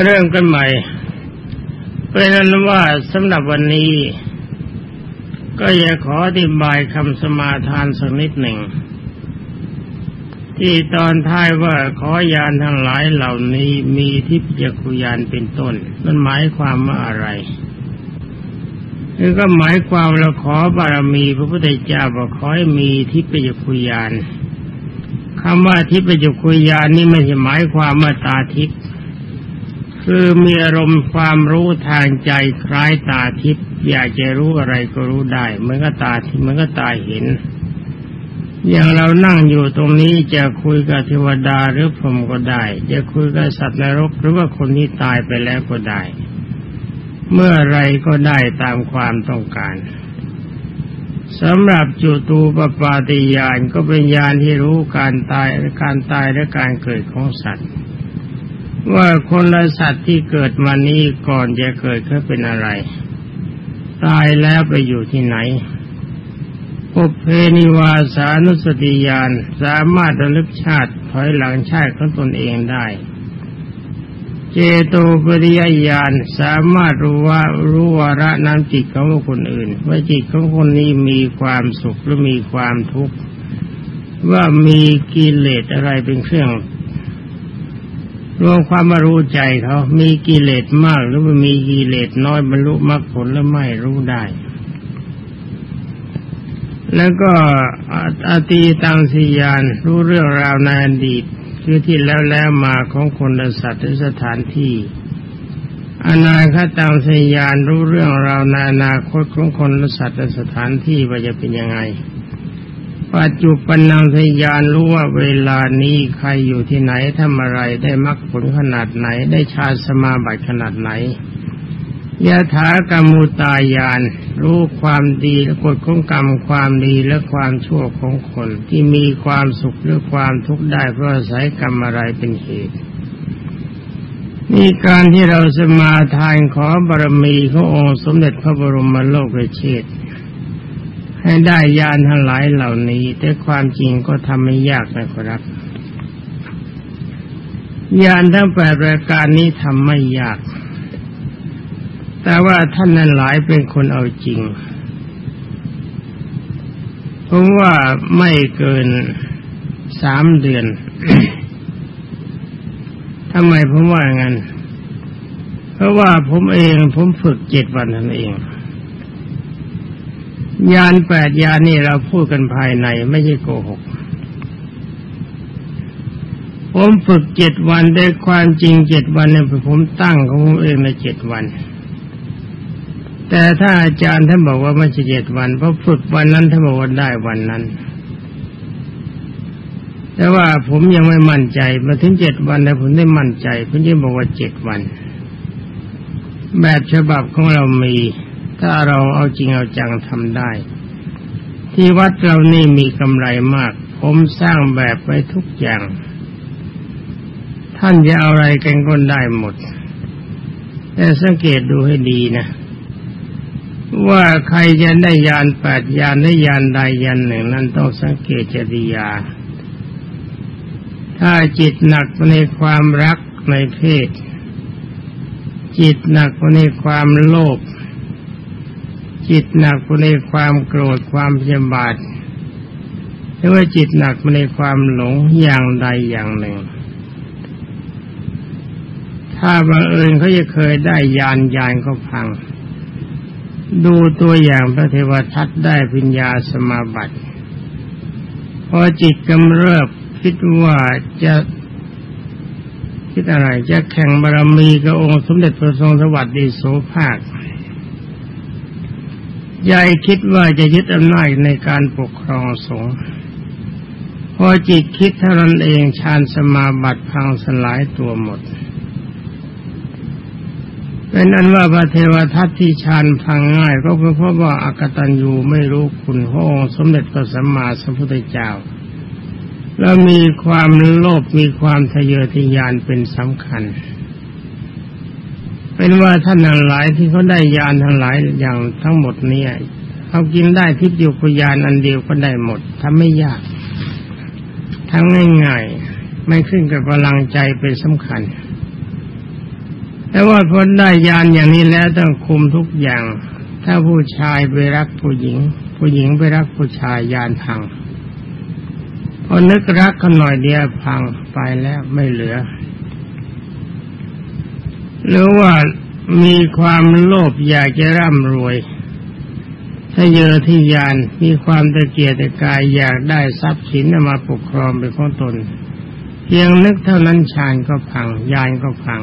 เริ่มกันใหม่เป็นนั้นว่าสำหรับวันนี้ ก็อยากขออธิบายคำสมาทานสักนิดหนึ่ง ที่ตอนท้ายว่าขอยานทั้งหลายเหล่านี้มีทิพยคุยานเป็นต้นมันหมายความว่าอะไรคือก็หมายความเราขอบารมีพระพุทธเจ้าบอกขอให้มีทิพยคุยานคำว่าทิพยคุยานนี่ไม่ใช่หมายความว่าตาทิพย์ คือมีอารมณ์ความรู้ทางใจคล้ายตาทิพย์อยากจะรู้อะไรก็รู้ได้เหมือนกับตาทิพย์เหมือนกับตาเห็น อย่างเรานั่งอยู่ตรงนี้จะคุยกับเทวดาหรือพรหมก็ได้ จะคุยกับสัตว์นรกหรือว่าคนที่ตายไปแล้วก็ได้ เมื่อไรก็ได้ตามความต้องการสำหรับจุตูปปาติยานก็เป็นญาณที่รู้การตายการตายและการเกิดของสัตว์ ว่าคนละสัตว์ที่เกิดมานี้ก่อนจะเกิดเขาเป็นอะไร ตายแล้วไปอยู่ที่ไหนปุเพนิวาสานุสติญาณสามารถระลึกชาติถอยหลังชาติของตนเองได้ เจโตปริยญาณสามารถรู้ว่ารู้วาระน้ำจิตของคนอื่น ว่าจิตของคนนี้มีความสุขหรือมีความทุกข์ว่ามีกิเลสอะไรเป็นเครื่อง รวมความมารู้ใจเขามีกิเลสมาก หรือว่ามีกิเลสน้อยบรรลุมรรคผลแล้วไม่รู้ได้ แล้วก็อาตีตังสียานรู้เรื่องราวในอดีตคือที่แล้วแล้วมาของคนและสัตว์สถานที่อนาคตังสยานรู้เรื่องราวในอนาคตของคนและสัตว์สถานที่ว่าจะเป็นยังไง ปัจจุบันนังทยานรู้ว่าเวลานี้ใครอยู่ที่ไหนทำอะไรได้มรรคผลขนาดไหน ได้ชาสมาบัติขนาดไหนยะถากรรมุตายาน รู้ความดีและกฎของกรรมความดีและความชั่วของคนที่มีความสุขหรือความทุกข์ได้เพราะอาศัยกรรมอะไรเป็นเหตุนี่การที่เราสมาทานขอบารมีขององค์สมเด็จพระบรมโลกเชษ ให้ได้ยานทั้งหลายเหล่านี้ แต่ความจริงก็ทำไม่ยากนะครับยานทั้งแปดประการนี้ทำไม่ยาก แต่ว่าท่านนั้นหลายเป็นคนเอาจริง ผมว่าไม่เกินสามเดือนทำไมผมว่างั้น เพราะว่าผมเองผมฝึกเจ็ดวันนั่นเอง ยานแปดยานนี่เราพูดกันภายในไม่ใช่โกหก ผมฝึกเจ็ดวันได้ความจริงเจ็ดวันเนี่ยผมตั้งของผมเองในเจ็ดวัน แต่ถ้าอาจารย์ท่านบอกว่าไม่ใช่เจ็ดวันเพราะฝึกวันนั้นท่านบอกว่าได้วันนั้น แต่ว่าผมยังไม่มั่นใจมาถึงเจ็ดวันแล้วผมได้มั่นใจผมจะบอกว่าเจ็ดวัน แบบฉบับของเรามี ถ้าเราเอาจริงเอาจังทำได้ ที่วัดเรานี่มีกำไรมาก ผมสร้างแบบไว้ทุกอย่าง ท่านจะเอาอะไรกันก็ได้หมด แต่สังเกตดูให้ดีนะว่าใครจะได้ยานแปดยานได้ยานใดยานหนึ่ง นั้นต้องสังเกตจริยา ถ้าจิตหนักในความรักในเพศ จิตหนักในความโลภ จิตหนักไปในความโกรธความพยาบาทหรือว่าจิตหนักไปในความหลงอย่างใดอย่างหนึ่ง ถ้าบังเอิญเขาจะเคยได้ยานยานก็พัง ดูตัวอย่างพระเทวทัตได้ปัญญาสมาบัติพอจิตกำเริบคิดว่าจะคิดอะไรจะแข่งบารมีกับองค์สมเด็จพระทรงสวัสดีโสภาค ยายคิดว่าจะยึดอำนาจในการปกครองสงฆ์พอจิตคิดเท่านั้นเองฌานสมาบัติพังสลายตัวหมด เป็นอันว่าพระเทวทัตที่ฌานพังง่ายก็เพราะว่าอากตันยูไม่รู้คุณพระองค์สมเด็จพระสัมมาสัมพุทธเจ้า แล้วมีความโลภมีความทะเยอทะยานเป็นสำคัญ เป็นว่าท่านทั้งหลายที่เขาได้ยานทั้งหลายอย่างทั้งหมดเนี่ยเขากินได้ทิพย์กุยานอันเดียวก็ได้หมดทำไม่ยากทั้งง่ายๆ ไม่ขึ้นกับพลังใจเป็นสำคัญ แต่ว่าพอได้ยานอย่างนี้แล้วต้องคุมทุกอย่าง ถ้าผู้ชายไปรักผู้หญิง ผู้หญิงไปรักผู้ชายยานพังพอนึกรักกันหน่อยเดียวพังไปแล้วไม่เหลือ หรือว่ามีความโลภอยากจะร่ำรวย ถ้าเยอที่ยานมีความตะเกียกตะกายอยากได้ทรัพย์สินมาปกครองเป็นของตน เพียงนึกเท่านั้นฌานก็พังยานก็พัง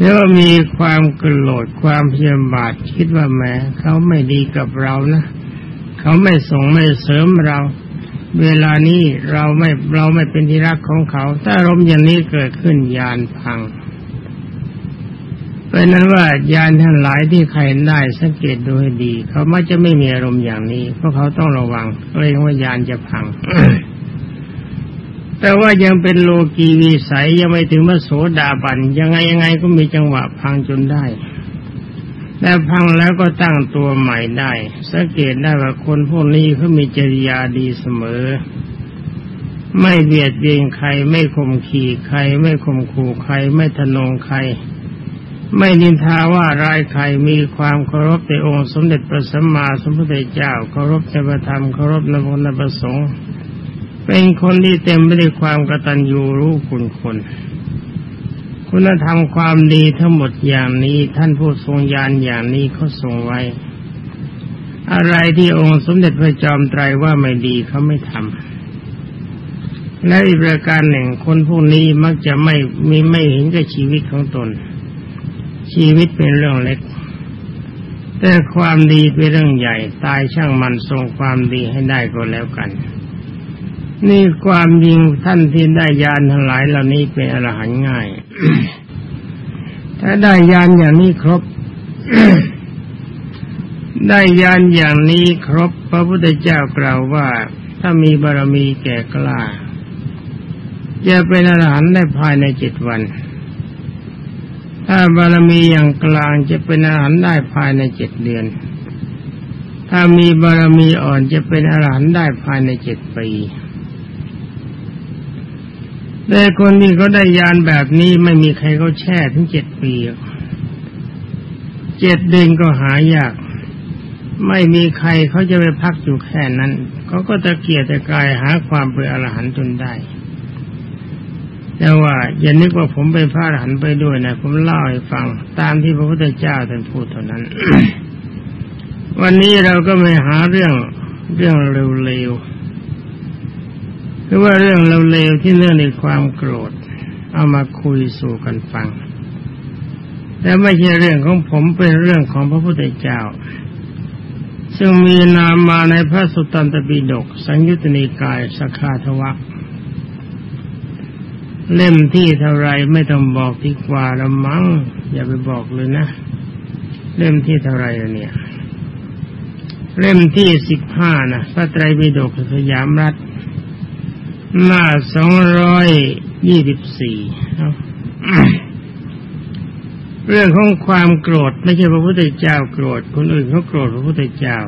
แล้วมีความโกรธความเพียบาทคิดว่าแหมเขาไม่ดีกับเรานะ เขาไม่ส่งไม่เสริมเรา เวลานี้เราไม่เราไม่เป็นที่รักของเขา ถ้าอารมณ์อย่างนี้เกิดขึ้นยานพังเป็นนั้นว่ายานทั้งหลายที่ใครได้สังเกตดูให้ดี เขามักจะไม่มีอารมณ์อย่างนี้ เพราะเขาต้องระวังเกรงว่ายานจะพัง แต่ว่ายังเป็นโลกีวิสัยยังไม่ถึงว่าโสดาบันยังไงยังไงก็มีจังหวะพังจนได้ แต่พังแล้วก็ตั้งตัวใหม่ได้ สังเกตได้ว่าคนพวกนี้เขามีจริยาดีเสมอ ไม่เบียดเบียนใคร ไม่ข่มขี่ใคร ไม่ข่มขู่ใคร ไม่ทนงใคร ไม่นินทาว่าร้ายใครมีความเคารพในองค์สมเด็จพระสัมมาสัมพุทธเจ้าเคารพในพระธรรมเคารพในพระประสงค์เป็นคนที่เต็มไปด้วยความกตัญญูรู้คุณคน คุณธรรมความดีทั้งหมดอย่างนี้ ท่านผู้ทรงญาณอย่างนี้เขาทรงไว้ อะไรที่องค์สมเด็จพระจอมไตรว่าไม่ดีเขาไม่ทำและอีกประการหนึ่งคนพวกนี้มักจะไม่มีไม่เห็นกับชีวิตของตน ชีวิตเป็นเรื่องเล็ก แต่ความดีเป็นเรื่องใหญ่ ตายช่างมันทรงความดีให้ได้ก็แล้วกันนี่ความยิงท่านที่ได้ยานทั้งหลายเหล่านี้เป็นอรหันต์ง่าย ถ้าได้ยานอย่างนี้ครบ ได้ยานอย่างนี้ครบ พระพุทธเจ้ากล่าวว่า ถ้ามีบารมีแก่กล้าจะเป็นอรหันต์ได้ภายในเจ็ดวัน ถ้าบารมีอย่างกลางจะเป็นอาหารได้ภายในเจ็ดเดือน ถ้ามีบารมีอ่อนจะเป็นอาหารได้ภายในเจ็ดปี แต่คนที่เขาได้ยานแบบนี้ไม่มีใครเขาแช่ถึงเจ็ดปีเจ็ดเดือนก็หายาก ไม่มีใครเขาจะไปพักอยู่แค่นั้นเขาก็ตะเกียกตะกายหาความเป็นอรหันต์จนได้แต่ว่าอย่านึกว่าผมเป็นพระอรหันต์ไปด้วยนะผมเล่าให้ฟัง ตามที่พระพุทธเจ้าท่านพูดเท่านั้น วันนี้เราก็ไม่หาเรื่องเรื่องเร็วๆือว่าเรื่องเร็วๆที่เรื่องในความโกรธ เอามาคุยสู่กันฟัง แต่ไม่ใช่เรื่องของผมเป็นเรื่องของพระพุทธเจ้า ซึ่งมีนามมาในพระสุตตันตปิฎกสังยุตติกายสคาทวักเล่มที่เท่าไรไม่ต้องบอกดีกว่าละมั้งอย่าไปบอกเลยนะ เล่มที่เท่าไรเนี่ย เล่มที่สิบห้านะพระไตรปิฎกสยามรัฐ หน้าสองร้อยยี่สิบสี่เรื่องของความโกรธไม่ใช่พระพุทธเจ้าโกรธ คนอื่นเขาโกรธพระพุทธเจ้า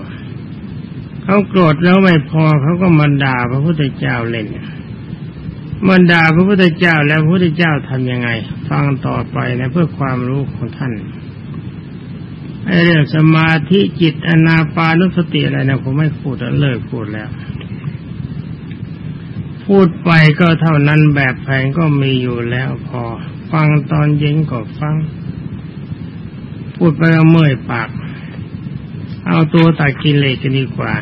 เขาโกรธแล้วไม่พอเขาก็มาด่าพระพุทธเจ้าเล่นมื่อด่าพระพุทธเจ้าแล้วพระพุทธเจ้าทํำยังไง ฟังต่อไปนะเพื่อความรู้ของท่านไอเรื่องสมาธิจิตอนาปานุสติอะไรนะผมไม่พูดแล้วเลิกพูดแล้ว พูดไปก็เท่านั้นแบบแผงก็มีอยู่แล้วพอ ฟังตอนเย็นก็ฟัง พูดไปก็เมื่อยปาก เอาตัวตัดกิเลสกันดีกว่า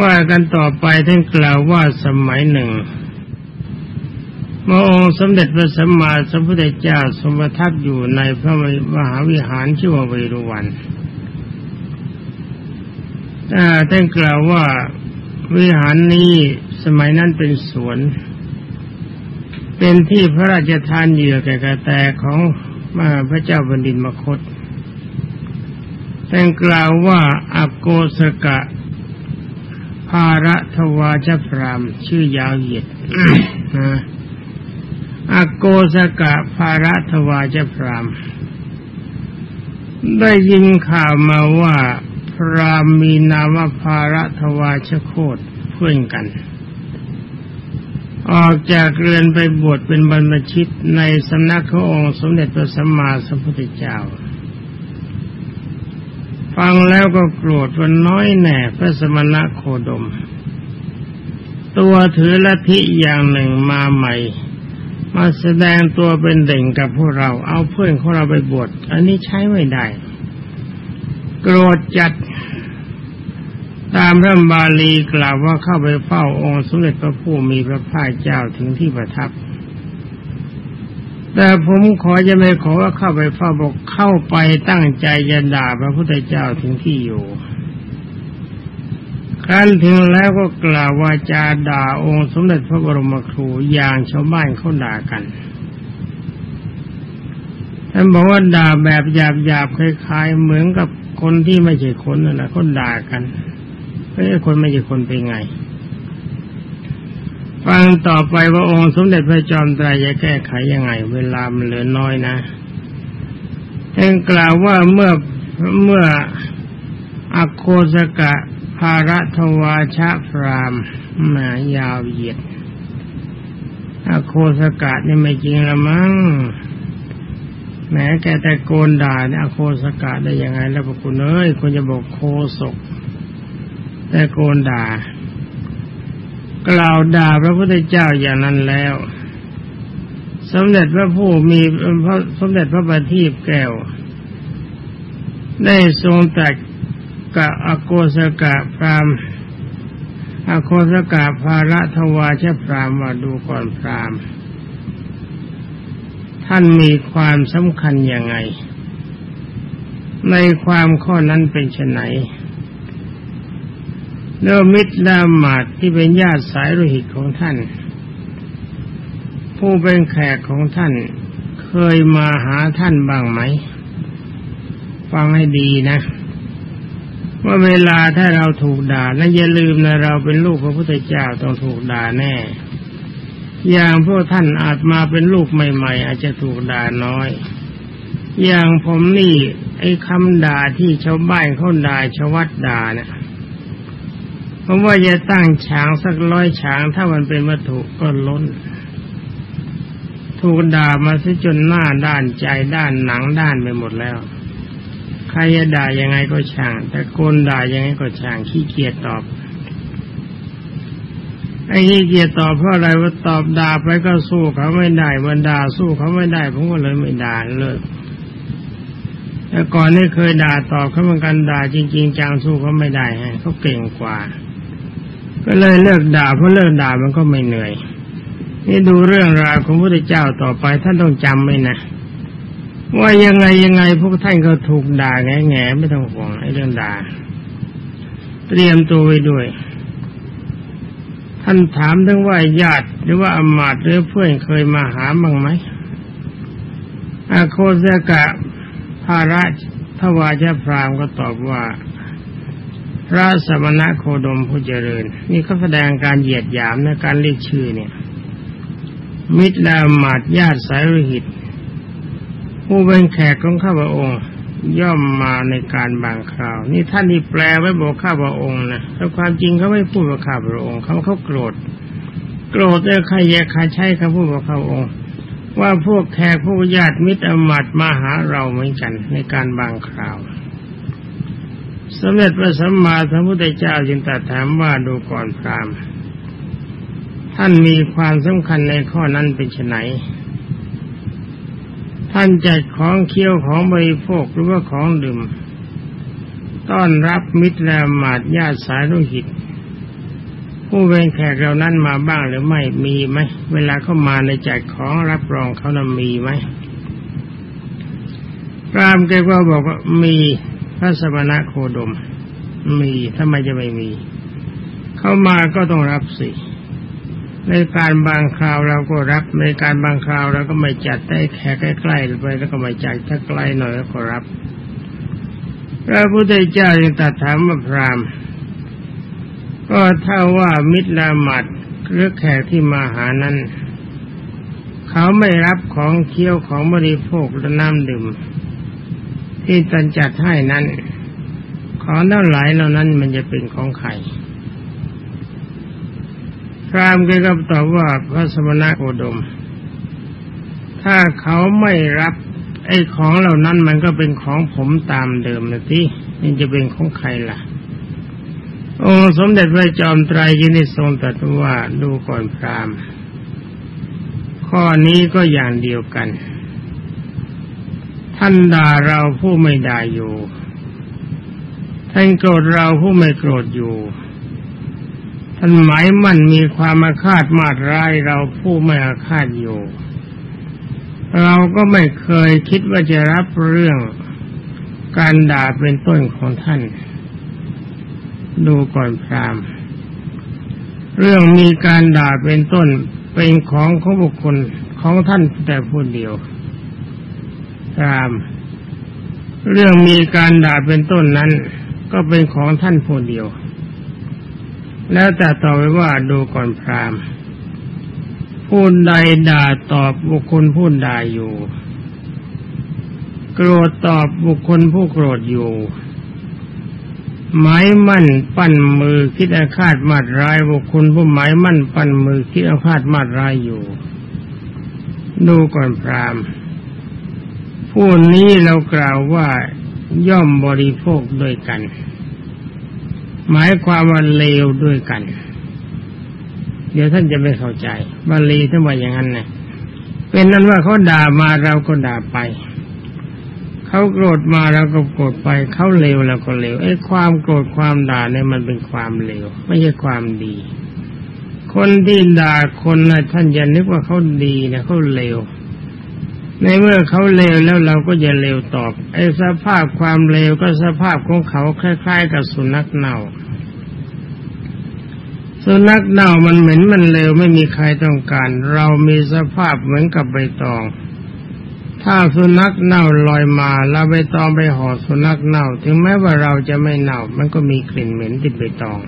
ว่ากันต่อไปท่านกล่าวว่าสมัยหนึ่งเมื่อองค์สมเด็จพระสัมมาสัมพุทธเจ้าสมบัติอยู่ในพระมหาวิหารชื่อว่าเวรุวันท่านกล่าวว่าวิหารนี้ สมัยนั้นเป็นสวน เป็นที่พระราชทานเหยื่อแก่กระแตของมาพระเจ้าบดินมคตท่านกล่าวว่าอโกสกะ ภาระทวาชพรามชื่อยาวเหยียดอโกสกะภาระทวาชพรามได้ยินข่าวมาว่าพรามมีนามภาระทวาชโคตเพื่อนกัน ออกจากเรือนไปบวชเป็นบรรพชิตในสำนักขององค์สมเด็จพระสัมมาสัมพุทธเจ้า ฟังแล้วก็โกรธว่าน้อยแหน่พระสมณะโคดม ตัวถือลัทธิอย่างหนึ่งมาใหม่ มาแสดงตัวเป็นเด่งกับพวกเรา เอาเพื่อนของเราไปบวชอันนี้ใช้ไม่ได้ โกรธจัด ตามพระบาลีกล่าวว่าเข้าไปเฝ้าองค์สมเด็จพระผู้มีพระภาคเจ้าถึงที่ประทับ แต่ผมขอจะไม่ขอว่าเข้าไปเฝ้าบอกเข้าไปตั้งใจจะด่าพระพุทธเจ้าถึงที่อยู่ครั้นถึงแล้วก็กล่าววาจาด่าองค์สมเด็จพระบรมครูอย่างชาวบ้านเขาด่ากัน ท่านบอกว่าด่าแบบหยาบๆคล้ายๆเหมือนกับคนที่ไม่ใช่คนนั่นแหละเขาด่ากัน เอ้คนไม่ใช่คนเป็นไง ฟังต่อไปว่าองค์สมเด็จพระจอมไตรจะแก้ไขยังไง เวลามันเหลือน้อยนะท่านกล่าวว่าเมื่อเมื่ออโคสกะภารทวาชะพรามมายาวเหยียดอโคสกะนี่ไม่จริงละมั้งแม้แกแต่โกนด่าเนี่ยอโคสกะได้ยังไง แล้วพวกคุณเอ้ยคุณจะบอกโคศก แต่โกนด่า กล่าวด่าพระพุทธเจ้าอย่างนั้นแล้ว สมเด็จพระผู้มีพระสมเด็จพระบัณฑิตแก้ว ได้ทรงตรัสกับอโกสกะพรามอโคสกะภาระทวาชพรามว่าดูก่อนพรามท่านมีความสำคัญยังไง ในความข้อนั้นเป็นไฉน เนื้อมิตรลามาดที่เป็นญาติสายโลหิตของท่าน ผู้เป็นแขกของท่าน เคยมาหาท่านบ้างไหม ฟังให้ดีนะว่าเวลาถ้าเราถูกด่านะอย่าลืมนะเราเป็นลูกพระพุทธเจ้าต้องถูกด่าแน่ อย่างพวกท่านอาจมาเป็นลูกใหม่ ๆ อาจจะถูกด่าน้อย อย่างผมนี่ ไอ้คำด่าที่ชาวบ้านเขาด่าชาววัดด่าเนี่ย ผมว่าจะตั้งฉางสักร้อยฉาง ถ้ามันเป็นวัตถุก็ล้น ถูกด่ามาซะจนหน้าด้านใจด้านหนังด้านไปหมดแล้ว ใครจะด่ายังไงก็ช่าง แต่โกนด่ายังไงก็ช่างขี้เกียจตอบไอ้ขี้เกียจตอบเพราะอะไรว่าตอบด่าไปก็สู้เขาไม่ได้วันด่าสู้เขาไม่ได้ผมก็เลยไม่ด่าเลิกแต่ก่อนนี่เคยด่าตอบเขาเหมือนกันด่าจริง ๆจังสู้เขาไม่ได้ฮะเขาเก่งกว่า ก็เลยเลิกด่าเพราะเลิกด่ามันก็ไม่เหนื่อย นี่ดูเรื่องราวของพระพุทธเจ้าต่อไปท่านต้องจำไว้นะว่ายังไงยังไงพวกท่านก็ถูกด่าแง่แง่ไม่ต้องห่วงไอ้เรื่องด่า เตรียมตัวไว้ด้วย ท่านถามถึงว่าญาติหรือว่าอมาตหรือเพื่อนเคยมาหาบ้างไหมอาโคสกะภาระทวาชพรามก็ตอบว่า พระสมณะโคดมผู้เจริญ นี่เขาแสดงการเหยียดหยามในการเรียกชื่อเนี่ย มิตรละหมาดญาติสายโลหิต ผู้เป็นแขกของข้าพระองค์ ย่อมมาในการบางคราว นี่ท่านที่แปลไว้บอกข้าพระองค์นะแต่ความจริงเขาไม่พูดว่าข้าพระองค์ เขาเขาโกรธ โกรธเลยใครแยกใครใช้คำพูดว่าข้าพระองค์ ว่าพวกแขกผู้ญาติมิตรอมาตมาหาเราเหมือนกันในการบางคราว สมเด็จพระสัมมาสัมพุทธเจ้าจึงตรัสถามว่าดูก่อนพรามท่านมีความสำคัญในข้อนั้นเป็นไนท่านจัดของเคี้ยวของบริโภคหรือว่าของดื่ม ต้อนรับมิตรและมาดญาติสายโลหิต ผู้เป็นแขกเรานั้นมาบ้างหรือไม่มีไหมเวลาเข้ามาในจัดของรับรองเขานั้นมีไหมพรามแกก็บอกว่ามี พระสมณะโคดม มีทำไมจะไม่มี เข้ามาก็ต้องรับสิในการบางคราวเราก็รับ ในการบางคราวเราก็ไม่จัดได้แค่ใกล้ๆไปแล้วก็ไม่จัดถ้าใกลหน่อยก็รับพระพุทธเจ้ายังตัดถามมาพรามก็เท่าว่ามิตรละหมัดหรือแขกที่มาหานั้น เขาไม่รับของเคี้ยวของบริโภคและน้ำดื่ม ที่ตนจัดให้นั้น ของเท่าไหร่เหล่านั้นมันจะเป็นของใครพรามกก็ตอบว่าพระสมณะโคดม ถ้าเขาไม่รับไอ้ของเหล่านั้นมันก็เป็นของผมตามเดิมนะที่มันจะเป็นของใครล่ะ องค์สมเด็จพระจอมไตรยินิทรงตรัสว่าดูก่อนพรามข้อนี้ก็อย่างเดียวกัน ท่านด่าเราผู้ไม่ด่าอยู่ ท่านโกรธเราผู้ไม่โกรธอยู่ ท่านหมายมั่นมีความอาฆาตมาดร้ายเราผู้ไม่อาฆาตอยู่ เราก็ไม่เคยคิดว่าจะรับเรื่องการด่าเป็นต้นของท่าน ดูก่อนพรามเรื่องมีการด่าเป็นต้นเป็นของของบุคคลของท่านแต่ผู้เดียว พรามเรื่องมีการด่าเป็นต้นนั้น ก็เป็นของท่านผู้เดียว แล้วแต่ต่อไปว่าดูก่อนพรามผู้ใดด่าตอบบุคคลผู้ด่าอยู่ โกรธตอบบุคคลผู้โกรธอยู่ หมายมั่นปั้นมือคิดอาฆาตมาดร้ายบุคคลผู้หมายมั่นปั้นมือคิดอาฆาตมาดร้ายอยู่ ดูก่อนพรามณ ผู้นี้เรากล่าวว่าย่อมบริโภคด้วยกัน หมายความว่าเลวด้วยกัน เดี๋ยวท่านจะไม่เข้าใจบาลีท่านว่าอย่างนั้นนะเป็นนั้นว่าเขาด่ามาเราก็ด่าไปเขาโกรธมาเราก็โกรธไปเขาเลวเราก็เลวไอ้ความโกรธความด่าเนี่ยมันเป็นความเลวไม่ใช่ความดี คนที่ด่าคนนะท่านอย่านึกว่าเขาดีนะเขาเลว ในเมื่อเขาเลวแล้วเราก็จะเลวตอบ ไอ้สภาพความเลวก็สภาพของเขาคล้าย ๆ กับสุนัขเน่า สุนัขเน่ามันเหม็นมันเลวไม่มีใครต้องการ เรามีสภาพเหมือนกับใบตอง ถ้าสุนัขเน่าลอยมาเราใบตองไปห่อสุนัขเน่า ถึงแม้ว่าเราจะไม่เน่า มันก็มีกลิ่นเหม็นติดใบตอง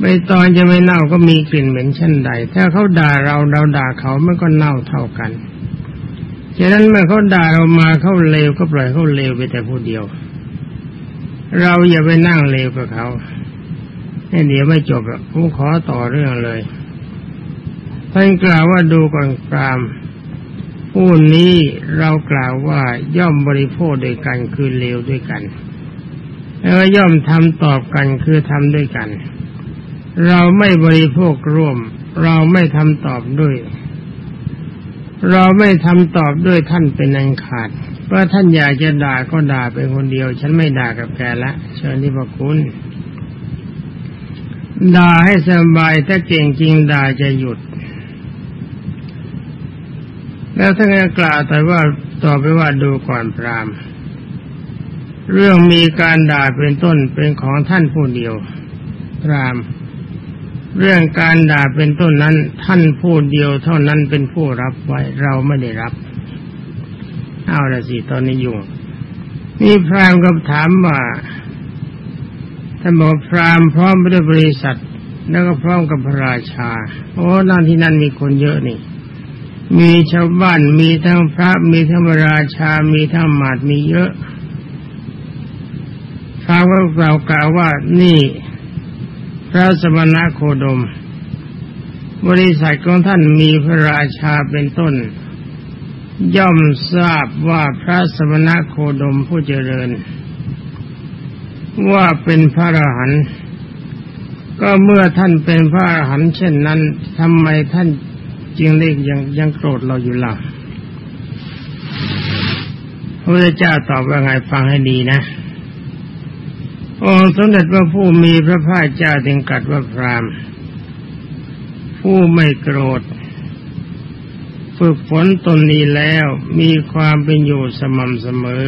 ใบตองจะไม่เน่าก็มีกลิ่นเหม็นเช่นใด ถ้าเขาด่าเราเราด่าเขามันก็เน่าเท่ากัน ฉะนั้นเมื่อเขาด่าเรามาเขาเลวก็ปล่อยเขาเลวไปแต่ผู้เดียว เราอย่าไปนั่งเลวกับเขาให้เดี๋ยวไม่จบหรอกผมขอต่อเรื่องเลยท่านกล่าวว่าดูก่อนกรามผู้นี้เรากล่าวว่าย่อมบริโภคด้วยกันคือเลวด้วยกัน แล้วย่อมทำตอบกันคือทำด้วยกัน เราไม่บริโภคร่วม เราไม่ทำตอบด้วย เราไม่ทำตอบด้วยท่านเป็นอันขาดเพราะท่านอยากจะด่าก็ด่าไปคนเดียว ฉันไม่ด่ากับแกละเชิญที่พระคุณด่าให้สบายถ้าเก่งจริงด่าจะหยุด แล้วท่านก็กล่าวแต่ว่าต่อไปว่าดูก่อนพรามเรื่องมีการด่าเป็นต้นเป็นของท่านผู้เดียว พราม เรื่องการด่าเป็นต้นนั้น ท่านผู้เดียวเท่านั้นเป็นผู้รับไว้เราไม่ได้รับ เอาละสิตอนนี้ยุ่งนี่พรามก็ถามว่าท่านบอกพรามพร้อมไปด้วยบริษัท แล้วก็พร้อมกับพระราชา โอ้นั่นที่นั่นมีคนเยอะนี่ มีชาวบ้านมีทั้งพระมีทั้งพระราชา มีทั้งหมาดมีเยอะพรามก็กล่าวกล่าวว่านี่ พระสมณโคดม บริษัทของท่านมีพระราชาเป็นต้น ย่อมทราบว่าพระสมณโคดมผู้เจริญ ว่าเป็นพระอรหันต์ก็เมื่อท่านเป็นพระอรหันต์เช่นนั้นทำไมท่านจึงเรียกยังยังโกรธเราอยู่ล่ะพระเจ้าตอบว่าไงฟังให้ดีนะ องค์สมเด็จพระผู้มีพระภาคเจ้าถึงกัดว่าพรามผู้ไม่โกรธ ฝึกฝนตนนี้แล้วมีความเป็นอยู่สม่ำเสมอ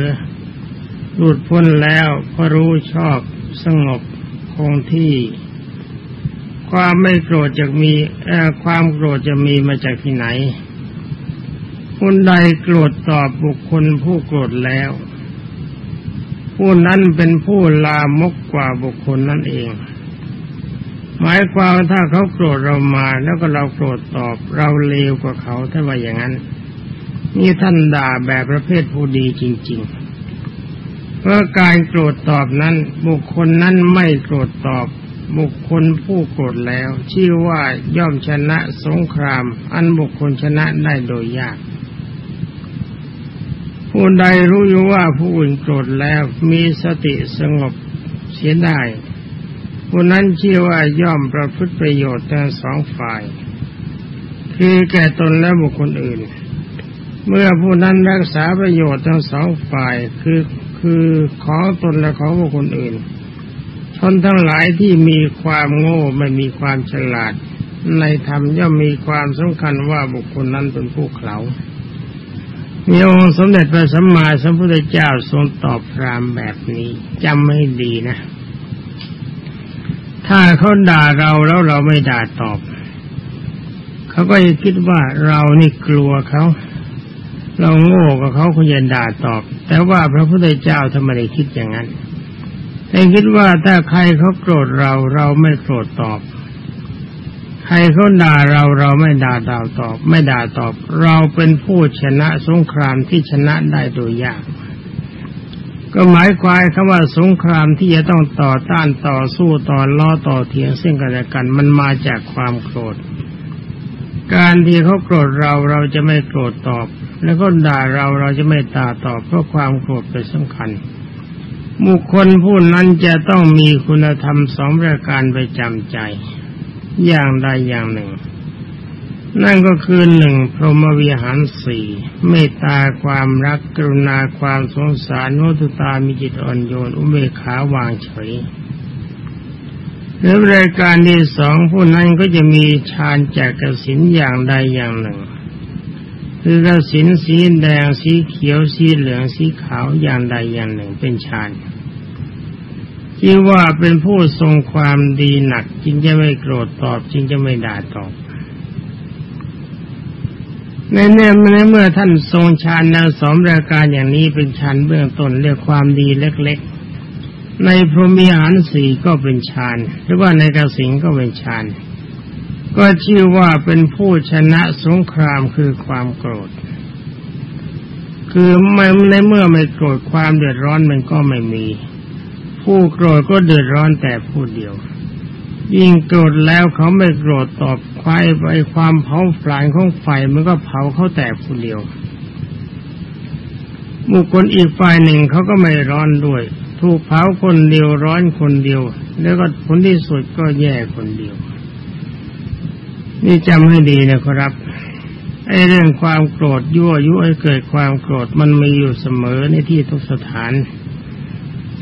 หลุดพ้นแล้วก็รู้ชอบสงบคงที่ ความไม่โกรธจะมีความโกรธจะมีมาจากที่ไหนคนใดโกรธตอบบุคคลผู้โกรธแล้ว ผู้นั้นเป็นผู้ลามกกว่าบุคคลนั่นเอง หมายความว่าถ้าเขาโกรธเรามาแล้วก็เราโกรธตอบ เราเลวกว่าเขาถ้าว่าอย่างนั้น นี่ท่านด่าแบบประเภทผู้ดีจริง ๆ เพราะการโกรธตอบนั้น บุคคลนั้นไม่โกรธตอบ บุคคลผู้โกรธแล้ว ชื่อว่าย่อมชนะสงคราม อันบุคคลชนะได้โดยยาก ผู้ใดรู้อยู่ว่าผู้อื่นโกรธแล้วมีสติสงบเสียได้ผู้นั้นชื่อว่าย่อมประพฤติประโยชน์ทั้งสองฝ่าย คือแก่ตนและบุคคลอื่น เมื่อผู้นั้นรักษาประโยชน์ทั้งสองฝ่ายคือคือของตนและของบุคคลอื่นชนทั้งหลายที่มีความโง่ไม่มีความฉลาด ในธรรมย่อมมีความสำคัญว่าบุคคลนั้นเป็นผู้เขา มีองค์สมเด็จพระสัมมาสัมพุทธเจ้าทรงตอบพรามแบบนี้จำให้ดีนะ ถ้าเขาด่าเราแล้วเราไม่ด่าตอบ เขาก็จะคิดว่าเรานี่กลัวเขาเราโง่กับเขาคงจะด่าตอบ แต่ว่าพระพุทธเจ้าทำไมได้คิดอย่างนั้นแต่คิดว่าถ้าใครเขาโกรธเราเราไม่โกรธตอบ ใครเขาด่าเราเราไม่ด่าดาวตอบ ไม่ด่าตอบ เราเป็นผู้ชนะสงครามที่ชนะได้โดยยาก ก็หมายความคำว่าสงครามที่จะต้องต่อต้านต่อสู้ต่อล้อต่อเถียงซึ่งกันและกัน มันมาจากความโกรธ การที่เขาโกรธเราเราจะไม่โกรธตอบ แล้วก็ด่าเราเราจะไม่ตาตอบเพราะความโกรธเป็นสำคัญบุคคลผู้นั้นจะต้องมีคุณธรรมสองประการไปจำใจ อย่างใดอย่างหนึ่ง นั่นก็คือหนึ่งพรหมวิหารสี่เมตตาความรักกรุณาความสงสารโนตุตามีจิตอ่อนโยน อุเบกขาวางเฉยหรือรายการที่สองผู้นั้นก็จะมีฌานจากกสินอย่างใดอย่างหนึ่ง คือกระสินสีแดงสีเขียวสีเหลืองสีขาวอย่างใดอย่างหนึ่งเป็นฌาน ที่ว่าเป็นผู้ทรงความดีหนักจึงจะไม่โกรธตอบจึงจะไม่ด่าตอบในเนื่อในเมื่อท่านทรงฌานแนวสมรายการอย่างนี้เป็นฌานเบื้องต้นเรียกความดีเล็ก ๆ ในพรหมีหารสีก็เป็นฌานหรือว่าในกสิงก็เป็นฌานก็ชื่อว่าเป็นผู้ชนะสงครามคือความโกรธ คือไม่ในเมื่อไม่โกรธความเดือดร้อนมันก็ไม่มี ผู้โกรธก็เดือดร้อนแต่ผู้เดียว ยิ่งโกรธแล้วเขาไม่โกรธตอบควายไปความเผาฝลายของไฟมันก็เผาเขาแต่ผู้เดียวบุคคลอีกฝ่ายหนึ่งเขาก็ไม่ร้อนด้วย ถูกเผาคนเดียวร้อนคนเดียว แล้วก็ผลที่สุดก็แย่คนเดียว นี่จำให้ดีนะครับไอ้เรื่องความโกรธยั่วยุให้เกิดความโกรธมันมีอยู่เสมอในที่ทุกสถาน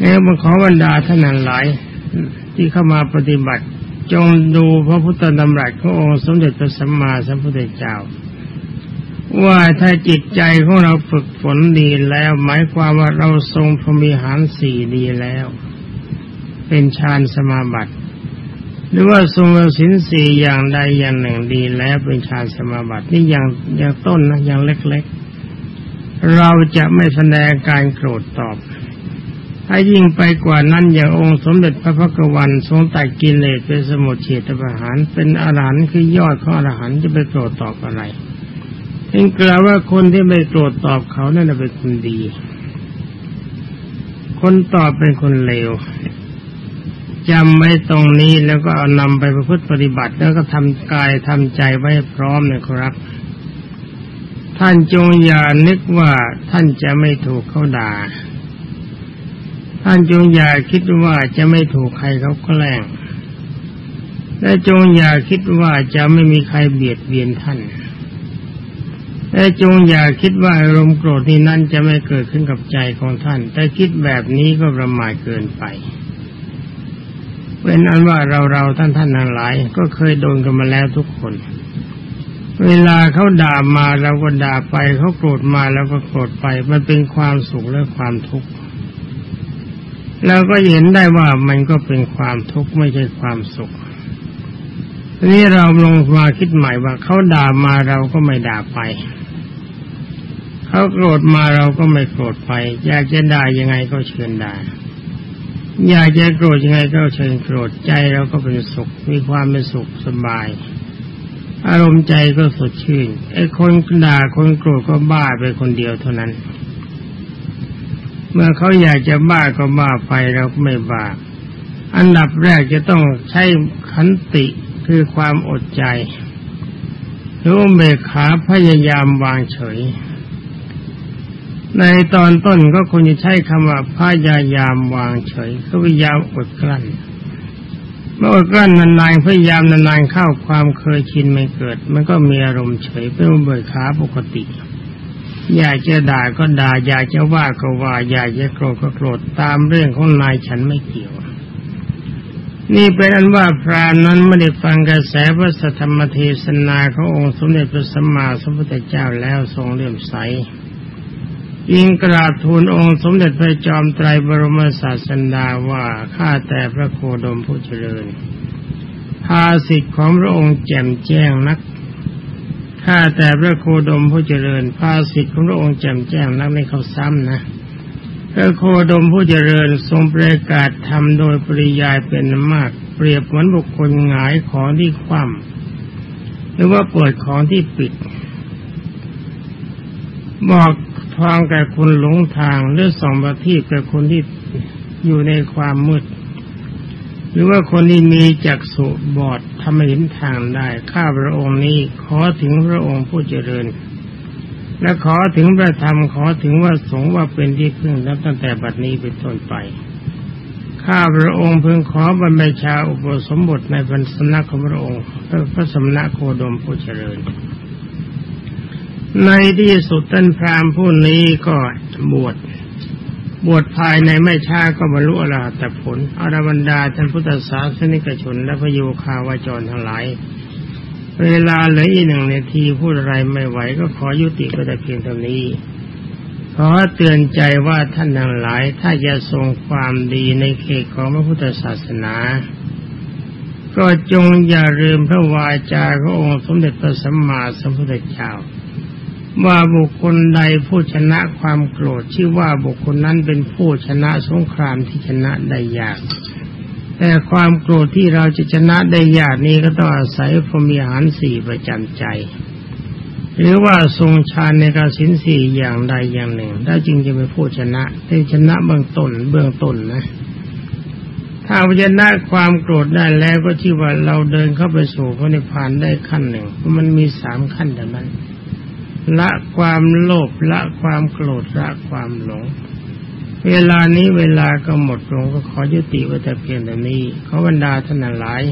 แล้วมันขอบรรดาท่านหลาย ที่เข้ามาปฏิบัติ จงดูพระพุทธดำรัสขององค์สมเด็จพระสัมมาสัมพุทธเจ้า ว่าถ้าจิตใจของเราฝึกฝนดีแล้ว หมายความว่าเราทรงพรมีหารสี่ดีแล้ว เป็นฌานสมาบัติ หรือว่าทรงสินสี่อย่างใดอย่างหนึ่งดีแล้วเป็นฌานสมาบัตินี่อย่างอย่างต้นนะอย่างเล็ก ๆ เราจะไม่แสดงการโกรธตอบ ถ้ายิ่งไปกว่านั้นอย่างองค์สมเด็จพระพักวันทรงตัดกิเลสเป็นสมุทเฉตประหารเป็นอรหันต์คือยอดของอรหันต์จะไปโกรธตอบอะไรถึงกล่าวว่าคนที่ไม่โกรธตอบเขานั่นเป็นคนดี คนตอบเป็นคนเลวจำไว้ตรงนี้แล้วก็เอานำไปประพฤติปฏิบัติ แล้วก็ทำกายทำใจไว้พร้อมนะครับ ท่านจงอย่านึกว่าท่านจะไม่ถูกเขาด่า ท่านจงอย่าคิดว่าจะไม่ถูกใครเขาแกล้ง และจงอย่าคิดว่าจะไม่มีใครเบียดเบียนท่าน และจงอย่าคิดว่าอารมณ์โกรธที่นั่นจะไม่เกิดขึ้นกับใจของท่าน แต่คิดแบบนี้ก็ประมาทเกินไปเป็นอันว่าเราเราท่านท่านทั้งหลาย ก็เคยโดนกันมาแล้วทุกคน เวลาเขาด่ามาเราก็ด่าไปเขาโกรธมาเราก็โกรธไป มันเป็นความสุขและความทุกข์ เราก็เห็นได้ว่ามันก็เป็นความทุกข์ไม่ใช่ความสุขนี้เราลงมาคิดใหม่ว่าเขาด่ามาเราก็ไม่ด่าไป เขาโกรธมาเราก็ไม่โกรธไป อยากจะด่ายังไงก็เชิญด่า อยากจะโกรธยังไงก็เชิญโกรธใจเราก็เป็นสุข มีความเป็นสุขสบาย อารมณ์ใจก็สดชื่นไอ้คนด่าคนโกรธก็บ้าไปคนเดียวเท่านั้น เมื่อเขาอยากจะบ้าก็บ้าไปเราไม่บ้าอันดับแรกจะต้องใช้ขันติคือความอดใจรู้เบกขาพยายามวางเฉย ในตอนต้นก็ควรจะใช้คำว่าพยายามวางเฉยก็พยายามอดกลั้นเมื่ออดกลั้นนานๆพยายามนานๆเข้าความเคยชินไม่เกิด มันก็มีอารมณ์เฉยเป็นเบิกขาปกติ อยากจะด่าก็ด่า อยากจะว่าก็ว่า อยากจะโกรธก็โกรธตามเรื่องของนายฉันไม่เกี่ยว นี่เป็นอันว่าพรามนั้นไม่ได้ฟังกระแสพระสัทธรรมเทศนาขององค์สมเด็จพระสัมมาสัมพุทธเจ้าแล้วทรงเลื่อมใสยิงกราบทูลองค์สมเด็จพระจอมไตรบรมศาสดาว่าข้าแต่พระโคดมผู้เจริญภาสิทธิ์ของพระองค์แจ่มแจ้งนัก ข้าแต่พระโคดมผู้เจริญภาสิทธิ์ของพระองค์แจ่มแจ้งนักในเขาซ้ำนะพระโคดมผู้เจริญทรงประกาศธรรมโดยปริยายเป็นมาก เปรียบเหมือนบุคคลหงายของที่คว่ำหรือว่าเปิดของที่ปิด บอกทางแก่คนหลงทางหรือส่องประทีปแก่คนที่อยู่ในความมืด หรือว่าคนที่มีจักษุบอด ทำให้เห็นทางได้ ข้าพระองค์นี้ขอถึงพระองค์ผู้เจริญ และขอถึงพระธรรมขอถึงว่าสงว่าเป็นที่พึ่งแล้วตั้งแต่บัดนี้เป็นต้นไป ข้าพระองค์เพิ่งขอบรรพชาอุปสมบทในพระสนักของพระองค์พระสำนักโคดมผู้เจริญ ในที่สุดท่านพราหมณ์ผู้นี้ก็บวช บวชภายในไม่ช้าก็บรรลุอรหัตผลอรบรรดาท่านพุทธศาสนิกชนและพระโยคาวาจรทั้งหลาย เวลาเหลืออีกหนึ่งนาทีพูดอะไรไม่ไหวก็ขอยุติก็แต่เพียงเท่านี้ ขอเตือนใจว่าท่านทั้งหลาย ถ้าจะทรงความดีในเขตของพระพุทธศาสนา ก็จงอย่าลืมพระวาจาขององค์สมเด็จพระสัมมาสัมพุทธเจ้า ว่าบุคคลใดผู้ชนะความโกรธชื่อว่าบุคคลนั้นเป็นผู้ชนะสงครามที่ชนะได้ยาก แต่ความโกรธที่เราจะชนะได้ยากนี้ก็ต้องอาศัยพรมีหารสี่ประจำใจ หรือว่าทรงฌานในการสินสี่อย่างใดอย่างหนึ่งได้จึงจะเป็นผู้ชนะได้ชนะเบื้องต้นเบื้องต้นนะ ถ้าชนะความโกรธได้แล้วก็ชื่อว่าเราเดินเข้าไปสู่พระนิพพานได้ขั้นหนึ่งมันมีสามขั้นแต่นั้น ละความโลภละความโกรธละความหลง เวลานี้เวลาก็หมดลงก็ขอยุติไว้แต่เพียงแต่นี้ขอบรรดาท่านหลาย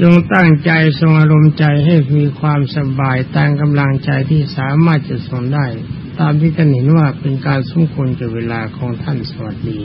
จงตั้งใจทรงอารมณ์ใจให้มีความสบายตามกำลังใจที่สามารถจะทรงได้ ตามที่ท่านเห็นว่าเป็นการสมควรกับเวลาของท่านสวัสดี